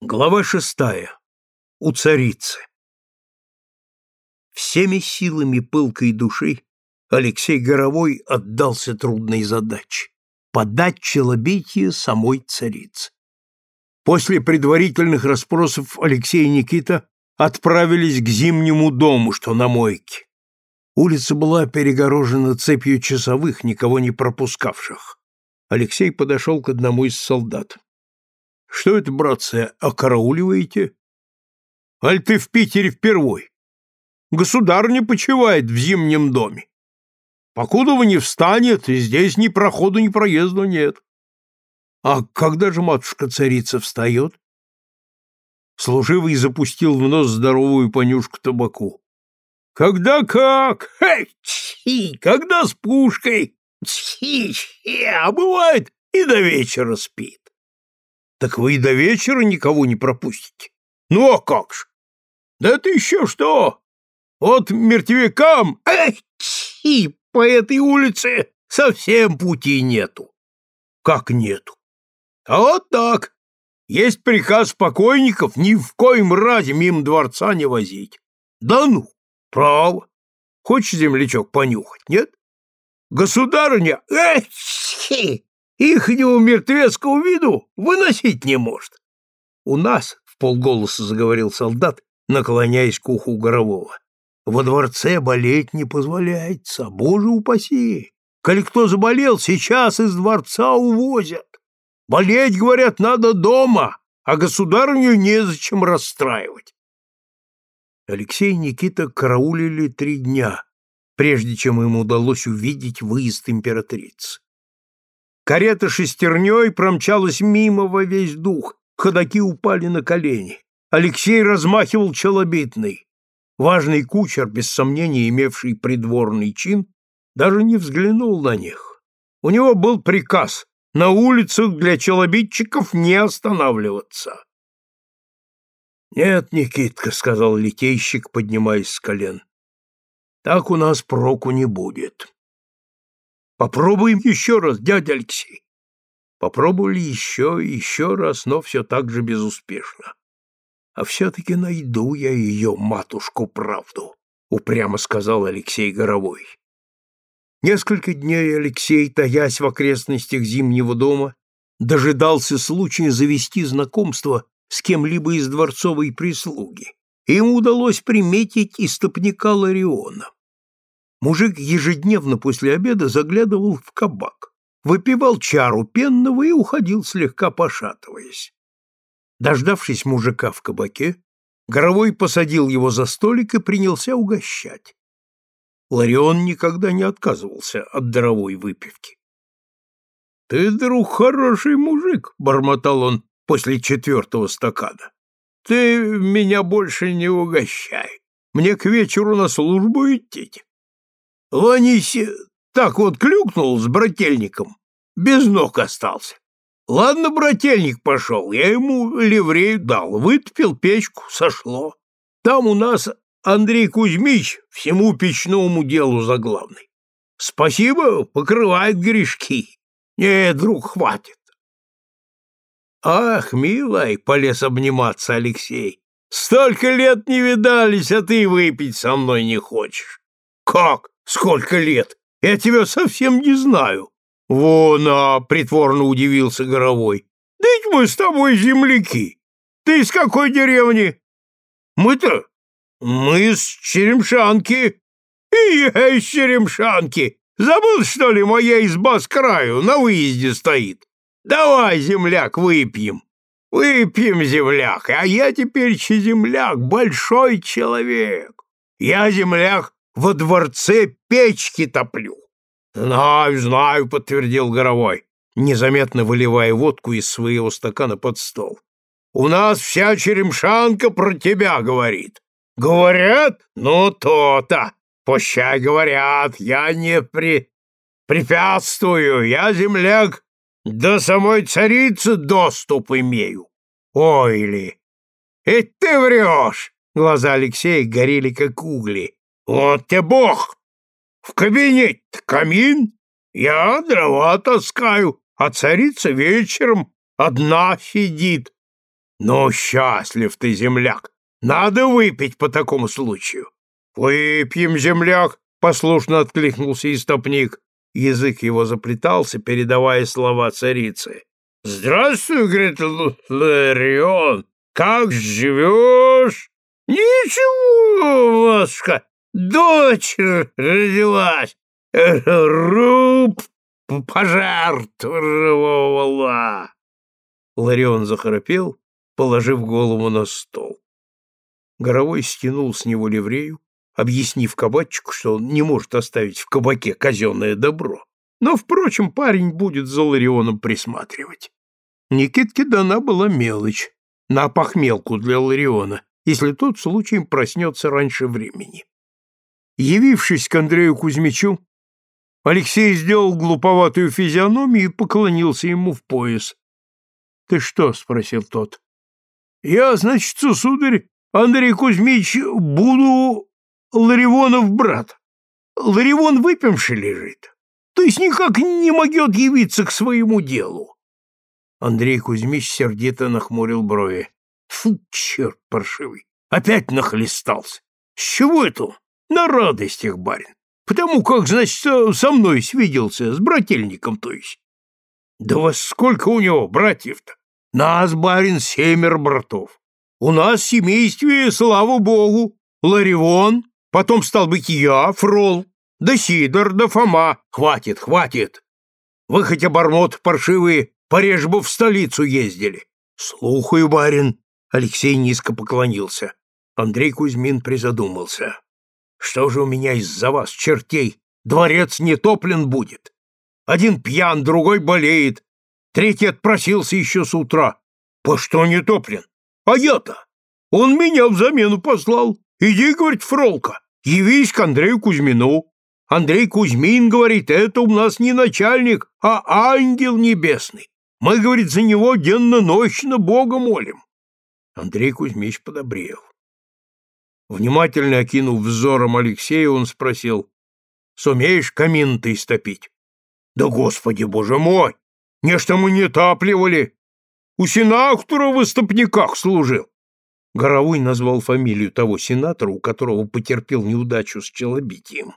Глава шестая. У царицы. Всеми силами пылкой души Алексей Горовой отдался трудной задаче — подать челобитие самой царице. После предварительных расспросов Алексей и Никита отправились к Зимнему дому, что на мойке. Улица была перегорожена цепью часовых, никого не пропускавших. Алексей подошел к одному из солдат. Что это, братцы, окарауливаете? Аль ты в Питере впервой? Государ не почивает в зимнем доме. Покуда вы не встанет, и здесь ни проходу, ни проезда нет. А когда же матушка-царица встает? Служивый запустил в нос здоровую понюшку табаку. Когда как? Эй, чи, когда с пушкой? Чи, чи, а бывает и до вечера спит. Так вы и до вечера никого не пропустите. Ну, а как ж? Да это еще что? Вот мертвякам, эх, чи, по этой улице совсем пути нету. Как нету? А вот так. Есть приказ покойников ни в коем разе мимо дворца не возить. Да ну, право. Хочешь, землячок, понюхать, нет? Государыня, эх, Ихнего мертвецкого виду выносить не может. У нас, — в полголоса заговорил солдат, наклоняясь к уху Горового, — во дворце болеть не позволяется, боже упаси. Коли кто заболел, сейчас из дворца увозят. Болеть, говорят, надо дома, а государыню незачем расстраивать. Алексей и Никита караулили три дня, прежде чем им удалось увидеть выезд императрицы. Карета шестерней промчалась мимо во весь дух, ходаки упали на колени. Алексей размахивал челобитный. Важный кучер, без сомнения имевший придворный чин, даже не взглянул на них. У него был приказ на улицах для челобитчиков не останавливаться. «Нет, Никитка», — сказал литейщик, поднимаясь с колен, — «так у нас проку не будет». Попробуем еще раз, дядя Алексей. Попробовали еще и еще раз, но все так же безуспешно. А все-таки найду я ее, матушку, правду, упрямо сказал Алексей Горовой. Несколько дней Алексей, таясь в окрестностях Зимнего дома, дожидался случая завести знакомство с кем-либо из дворцовой прислуги. Ему удалось приметить истопника Лариона. Мужик ежедневно после обеда заглядывал в кабак, выпивал чару пенного и уходил слегка пошатываясь. Дождавшись мужика в кабаке, Горовой посадил его за столик и принялся угощать. Ларион никогда не отказывался от даровой выпивки. — Ты, друг, хороший мужик, — бормотал он после четвертого стакана. — Ты меня больше не угощай. Мне к вечеру на службу идти. Ваниси так вот клюкнул с брательником, без ног остался. Ладно, брательник пошел, я ему ливрею дал, вытопил печку, сошло. Там у нас Андрей Кузьмич всему печному делу за главный. Спасибо, покрывает грешки. Нет, друг, хватит. Ах, милый, полез обниматься Алексей. Столько лет не видались, а ты выпить со мной не хочешь. Как? Сколько лет? Я тебя совсем не знаю. Вон, а, притворно удивился Горовой. Да ведь мы с тобой земляки. Ты из какой деревни? Мы-то? Мы с Черемшанки. И я из Черемшанки. Забыл, что ли, моя изба с краю на выезде стоит? Давай, земляк, выпьем. Выпьем, земляк, а я теперь земляк, большой человек. Я, земляк, во дворце печки топлю. Знаю, знаю, подтвердил Горовой, незаметно выливая водку из своего стакана под стол. У нас вся черемшанка про тебя говорит. Говорят? Ну, то-то. Пущай говорят, я не при... препятствую, я, земляк, до самой царицы доступ имею. Ой ли! И ты врешь! Глаза Алексея горели, как угли. Вот тебе бог! В кабинет камин, я дрова таскаю, а царица вечером одна сидит. Ну, счастлив ты, земляк! Надо выпить по такому случаю. Выпьем, земляк, послушно откликнулся истопник. Язык его заплетался, передавая слова царицы. Здравствуй, говорит Ларион, как живешь? Ничего, матушка, дочь родилась. Руб пожертвовала. Ларион захрапел, положив голову на стол. Горовой стянул с него ливрею, объяснив кабачику, что он не может оставить в кабаке казенное добро. Но, впрочем, парень будет за Ларионом присматривать. Никитке дана была мелочь, на похмелку для Лариона, если тот случаем проснется раньше времени. Явившись к Андрею Кузьмичу, Алексей сделал глуповатую физиономию и поклонился ему в пояс. — Ты что? — спросил тот. — Я, значит, сударь, Андрей Кузьмич, буду Ларивонов брат. Ларивон выпивший лежит, то есть никак не могет явиться к своему делу. Андрей Кузьмич сердито нахмурил брови. Фу, черт паршивый, опять нахлестался. С чего это? На радостях, барин. Потому как, значит, со мной свиделся, с брательником, то есть. Да вас сколько у него братьев-то? Нас, барин, семеро братов. У нас в семействе, слава богу, Ларивон, потом стал быть я, Фрол, да Сидор, да Фома. Хватит, хватит. Вы хоть обормот паршивые, пореже бы в столицу ездили. Слухаю, барин. Алексей низко поклонился. Андрей Кузьмин призадумался. Что же у меня из-за вас, чертей, дворец не топлен будет? Один пьян, другой болеет, третий отпросился еще с утра. По что не топлен? А я-то? Он меня в замену послал. Иди, говорит, Фролка, явись к Андрею Кузьмину. Андрей Кузьмин говорит, это у нас не начальник, а ангел небесный. Мы, говорит, за него денно-ночно Бога молим. Андрей Кузьмич подобрел. Внимательно окинув взором Алексея, он спросил, «Сумеешь камин-то истопить?» «Да, Господи, Боже мой! Нечто мы не тапливали! У сенатора в истопниках служил. Горовой назвал фамилию того сенатора, у которого потерпел неудачу с челобитием.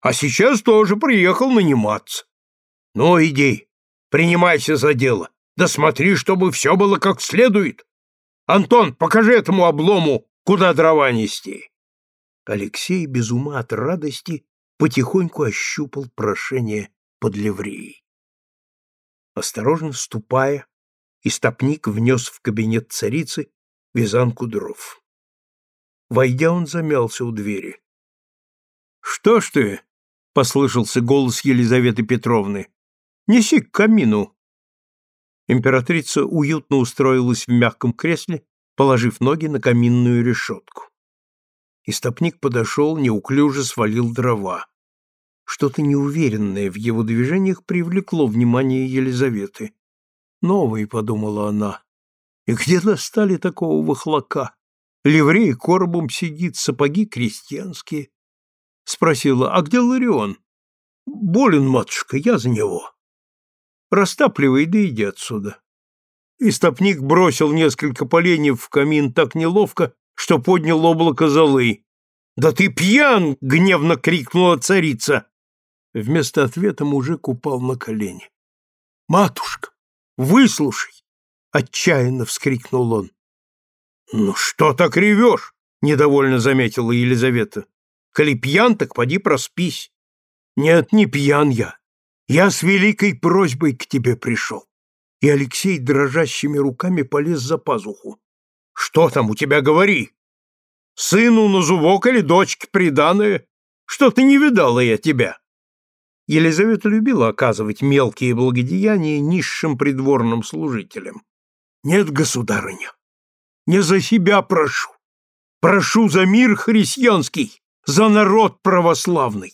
А сейчас тоже приехал наниматься. Ну, иди, принимайся за дело. Да смотри, чтобы все было как следует. Антон, покажи этому облому, куда дрова нести. Алексей без ума от радости потихоньку ощупал прошение под ливреей. Осторожно ступая, истопник внес в кабинет царицы вязанку дров. Войдя, он замялся у двери. — Что ж ты? — послышался голос Елизаветы Петровны. — Неси к камину. Императрица уютно устроилась в мягком кресле, положив ноги на каминную решетку. Истопник подошел, неуклюже свалил дрова. Что-то неуверенное в его движениях привлекло внимание Елизаветы. Новый, подумала она. И где достали такого вахлака? Ливрей коробом сидит, сапоги крестьянские. Спросила, а где Ларион? Болен, матушка, я за него. Растапливай, да иди отсюда. Истопник бросил несколько поленьев в камин так неловко, что поднял облако золы. «Да ты пьян!» — гневно крикнула царица. Вместо ответа мужик упал на колени. «Матушка, Выслушай!» — отчаянно вскрикнул он. «Ну что так ревешь?» — недовольно заметила Елизавета. «Коли пьян, так поди проспись». «Нет, не пьян я. Я с великой просьбой к тебе пришел». И Алексей дрожащими руками полез за пазуху. «Что там у тебя, говори? Сыну на зубок или дочке приданое? Что-то не видала я тебя». Елизавета любила оказывать мелкие благодеяния низшим придворным служителям. «Нет, государыня, не за себя прошу. Прошу за мир христианский, за народ православный».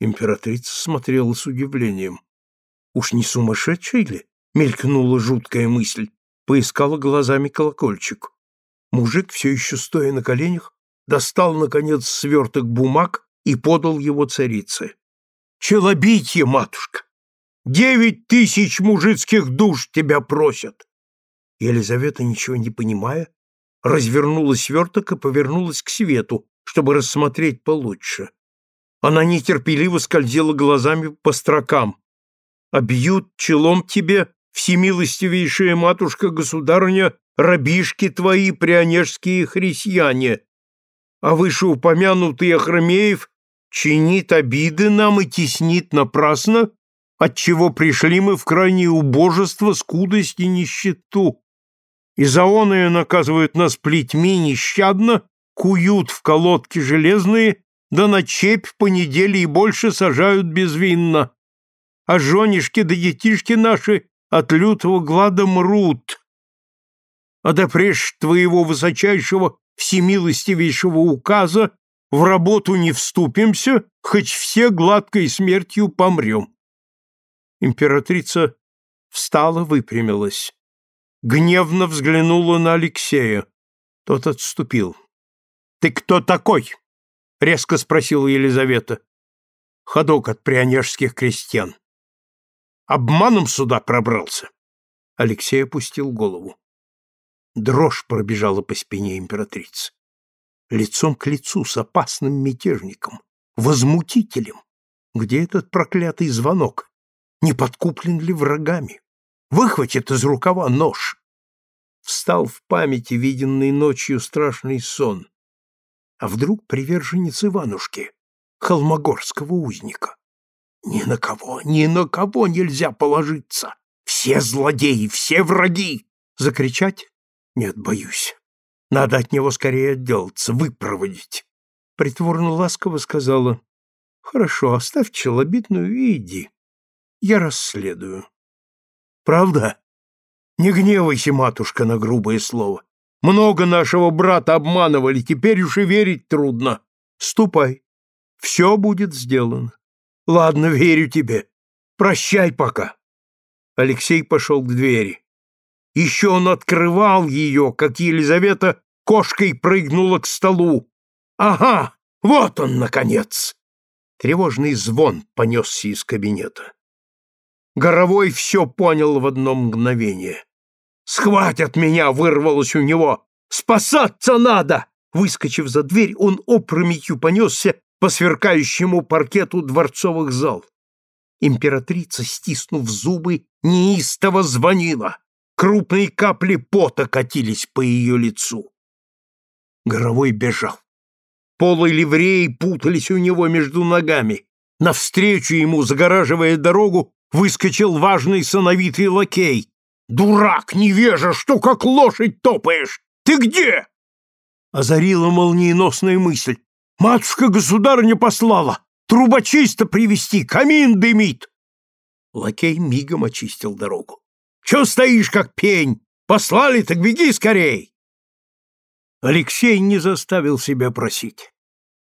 Императрица смотрела с удивлением. «Уж не сумасшедший ли?» — мелькнула жуткая мысль. Поискала глазами колокольчик. Мужик, все еще стоя на коленях, достал, наконец, сверток бумаг и подал его царице. Челобитье, матушка! Девять тысяч мужицких душ тебя просят! Елизавета, ничего не понимая, развернула сверток и повернулась к свету, чтобы рассмотреть получше. Она нетерпеливо скользила глазами по строкам. «Обьют челом тебе, всемилостивейшая матушка-государыня, рабишки твои, прионежские христиане, а вышеупомянутый Ахромеев чинит обиды нам и теснит напрасно, отчего пришли мы в крайнее убожество, скудость и нищету. И за оное наказывают нас плетьми нещадно, куют в колодки железные, да на чепь по неделе и больше сажают безвинно. А женишки да детишки наши от лютого глада мрут. А допреж твоего высочайшего всемилостивейшего указа в работу не вступимся, хоть все гладкой смертью помрем. Императрица встала, выпрямилась. Гневно взглянула на Алексея. Тот отступил. — Ты кто такой? — резко спросила Елизавета. Ходок от прионежских крестьян. Обманом сюда пробрался. Алексей опустил голову. Дрожь пробежала по спине императрицы. Лицом к лицу с опасным мятежником, возмутителем. Где этот проклятый звонок? Не подкуплен ли врагами? Выхватит из рукава нож. Встал в памяти виденный ночью страшный сон. А вдруг приверженец Иванушки, холмогорского узника? Ни на кого, ни на кого нельзя положиться. Все злодеи, все враги. Закричать нет, боюсь. Надо от него скорее отделаться, выпроводить. Притворно ласково сказала. Хорошо, оставь челобитную и иди. Я расследую. Правда? Не гневайся, матушка, на грубое слово. Много нашего брата обманывали, теперь уж и верить трудно. Ступай. Все будет сделано. Ладно, верю тебе. Прощай пока. Алексей пошел к двери. Еще он открывал ее, как Елизавета кошкой прыгнула к столу. «Ага, вот он, наконец!» Тревожный звон понесся из кабинета. Горовой все понял в одно мгновение. «Схватят меня!» — вырвалось у него. «Спасаться надо!» Выскочив за дверь, он опрометью понесся по сверкающему паркету дворцовых зал. Императрица, стиснув зубы, неистово звонила. Крупные капли пота катились по ее лицу. Горовой бежал. Полы ливреи путались у него между ногами. Навстречу ему, загораживая дорогу, выскочил важный сыновитый лакей. «Дурак, невежа, что как лошадь топаешь? Ты где?» Озарила молниеносная мысль. «Матушка-государыня послала! Трубочиста привести, камин дымит!» Лакей мигом очистил дорогу. Че стоишь, как пень? Послали, так беги скорей!» Алексей не заставил себя просить.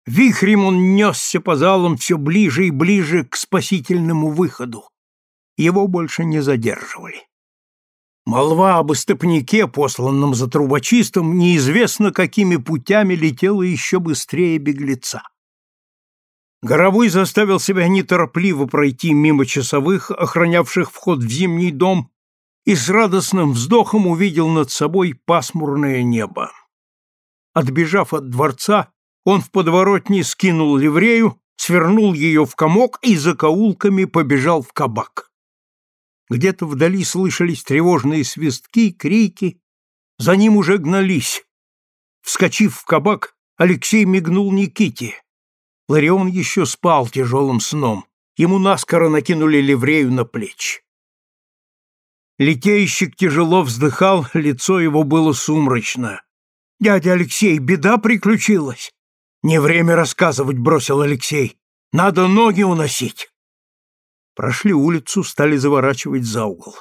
Вихрем он несся по залам все ближе и ближе к спасительному выходу. Его больше не задерживали. Молва об истопнике, посланном за трубочистом, неизвестно какими путями летела еще быстрее беглеца. Горовой заставил себя неторопливо пройти мимо часовых, охранявших вход в зимний дом, и с радостным вздохом увидел над собой пасмурное небо. Отбежав от дворца, он в подворотне скинул ливрею, свернул ее в комок и за каулками побежал в кабак. Где-то вдали слышались тревожные свистки, крики, за ним уже гнались. Вскочив в кабак, Алексей мигнул Никите. Ларион еще спал тяжелым сном, ему наскоро накинули ливрею на плечи. Литейщик тяжело вздыхал, лицо его было сумрачно. «Дядя Алексей, беда приключилась!» «Не время рассказывать», — бросил Алексей. «Надо ноги уносить». Прошли улицу, стали заворачивать за угол.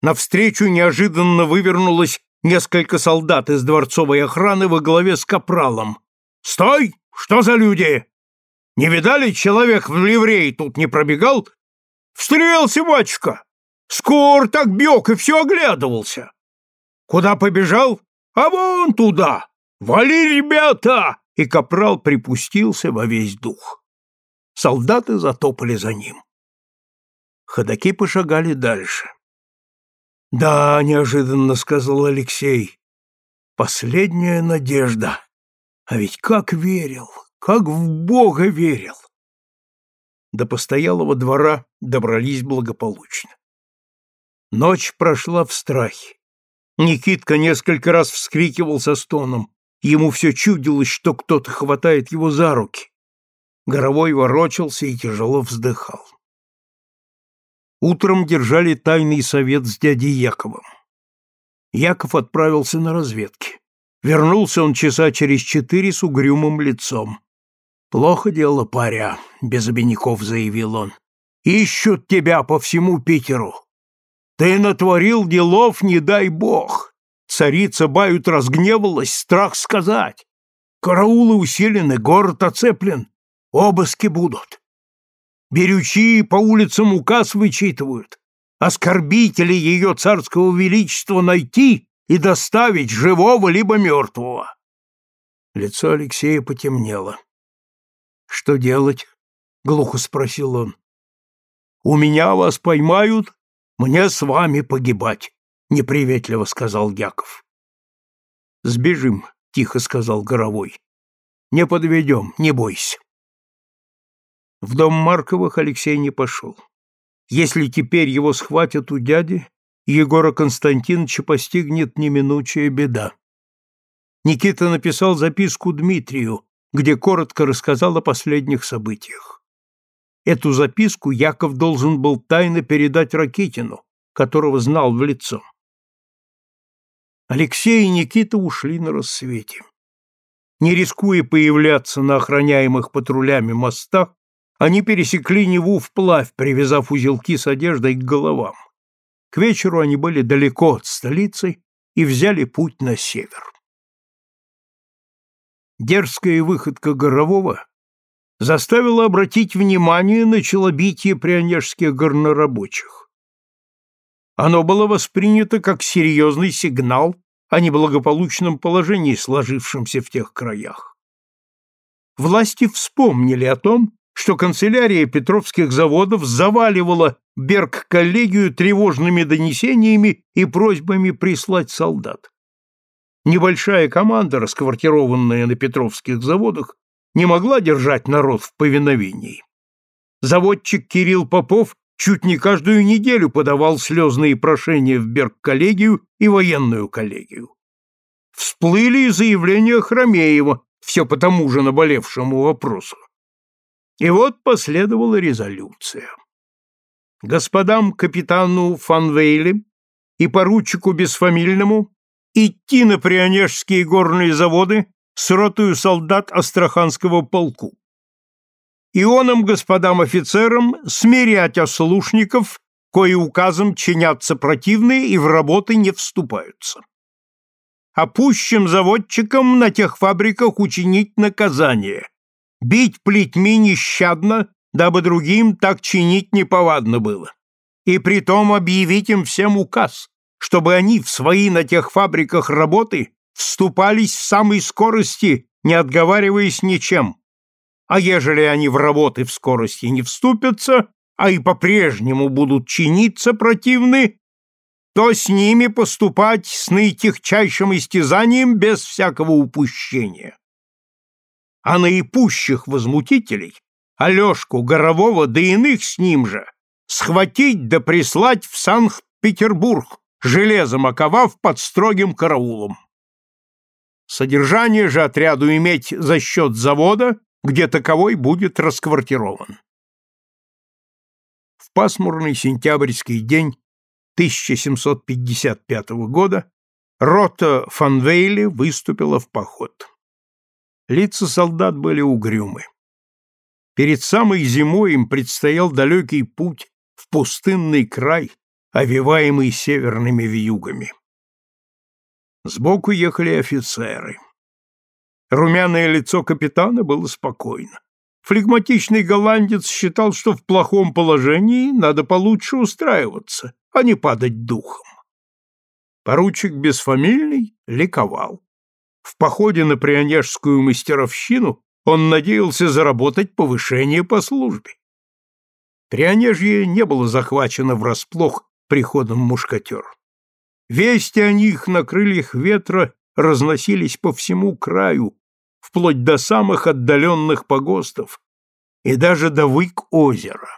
Навстречу неожиданно вывернулось несколько солдат из дворцовой охраны во главе с капралом. «Стой! Что за люди? Не видали, человек в ливреи тут не пробегал? Встрелся, батюшка! Скоро так бег и все оглядывался. Куда побежал? А вон туда! Вали, ребята! И капрал припустился во весь дух. Солдаты затопали за ним. Ходаки пошагали дальше. Да, неожиданно сказал Алексей. Последняя надежда. А ведь как верил, как в Бога верил. До постоялого двора добрались благополучно. Ночь прошла в страхе. Никитка несколько раз вскрикивал со стоном. Ему все чудилось, что кто-то хватает его за руки. Горовой ворочался и тяжело вздыхал. Утром держали тайный совет с дядей Яковом. Яков отправился на разведки. Вернулся он часа через четыре с угрюмым лицом. «Плохо дело, паря», — без обиняков заявил он. «Ищут тебя по всему Питеру. Ты натворил делов, не дай бог. Царица Бают разгневалась, страх сказать. Караулы усилены, город оцеплен. Обыски будут. Берючи по улицам указ вычитывают. Оскорбителей ее царского величества найти и доставить живого либо мертвого. Лицо Алексея потемнело. «Что делать?» — глухо спросил он. «У меня вас поймают, мне с вами погибать», — неприветливо сказал Яков. «Сбежим», — тихо сказал Горовой. «Не подведем, не бойся». В дом Марковых Алексей не пошел. Если теперь его схватят у дяди, Егора Константиновича постигнет неминучая беда. Никита написал записку Дмитрию, где коротко рассказал о последних событиях. Эту записку Яков должен был тайно передать Ракитину, которого знал в лицо. Алексей и Никита ушли на рассвете. Не рискуя появляться на охраняемых патрулями мостах, они пересекли Неву вплавь, привязав узелки с одеждой к головам. К вечеру они были далеко от столицы и взяли путь на север. Дерзкая выходка Горового заставила обратить внимание на челобитие прионежских горнорабочих. Оно было воспринято как серьезный сигнал о неблагополучном положении, сложившемся в тех краях. Власти вспомнили о том, что канцелярия Петровских заводов заваливала Берг-коллегию тревожными донесениями и просьбами прислать солдат. Небольшая команда, расквартированная на Петровских заводах, не могла держать народ в повиновении. Заводчик Кирилл Попов чуть не каждую неделю подавал слезные прошения в Берг-коллегию и военную коллегию. Всплыли и заявления Хромеева, все по тому же наболевшему вопросу. И вот последовала резолюция. Господам капитану Фанвейле и поручику Бесфамильному идти на Прионежские горные заводы с ротою солдат Астраханского полку. Ионам господам офицерам смирять ослушников, кои указом чинятся противные и в работы не вступаются. А пущим заводчикам на тех фабриках учинить наказание, бить плетьми нещадно, дабы другим так чинить неповадно было. И притом объявить им всем указ, чтобы они в свои на тех фабриках работы вступались в самой скорости, не отговариваясь ничем. А ежели они в работы в скорости не вступятся, а и по-прежнему будут чиниться противны, то с ними поступать с наитихчайшим истязанием без всякого упущения а наипущих возмутителей, Алешку Горового да иных с ним же, схватить да прислать в Санкт-Петербург, железом оковав под строгим караулом. Содержание же отряду иметь за счет завода, где таковой будет расквартирован. В пасмурный сентябрьский день 1755 года рота Фанвейли выступила в поход. Лица солдат были угрюмы. Перед самой зимой им предстоял далекий путь в пустынный край, овиваемый северными вьюгами. Сбоку ехали офицеры. Румяное лицо капитана было спокойно. Флегматичный голландец считал, что в плохом положении надо получше устраиваться, а не падать духом. Поручик бесфамильный ликовал. В походе на прионежскую мастеровщину он надеялся заработать повышение по службе. Прионежье не было захвачено врасплох приходом мушкатер. Вести о них на крыльях ветра разносились по всему краю, вплоть до самых отдаленных погостов и даже до вык озера.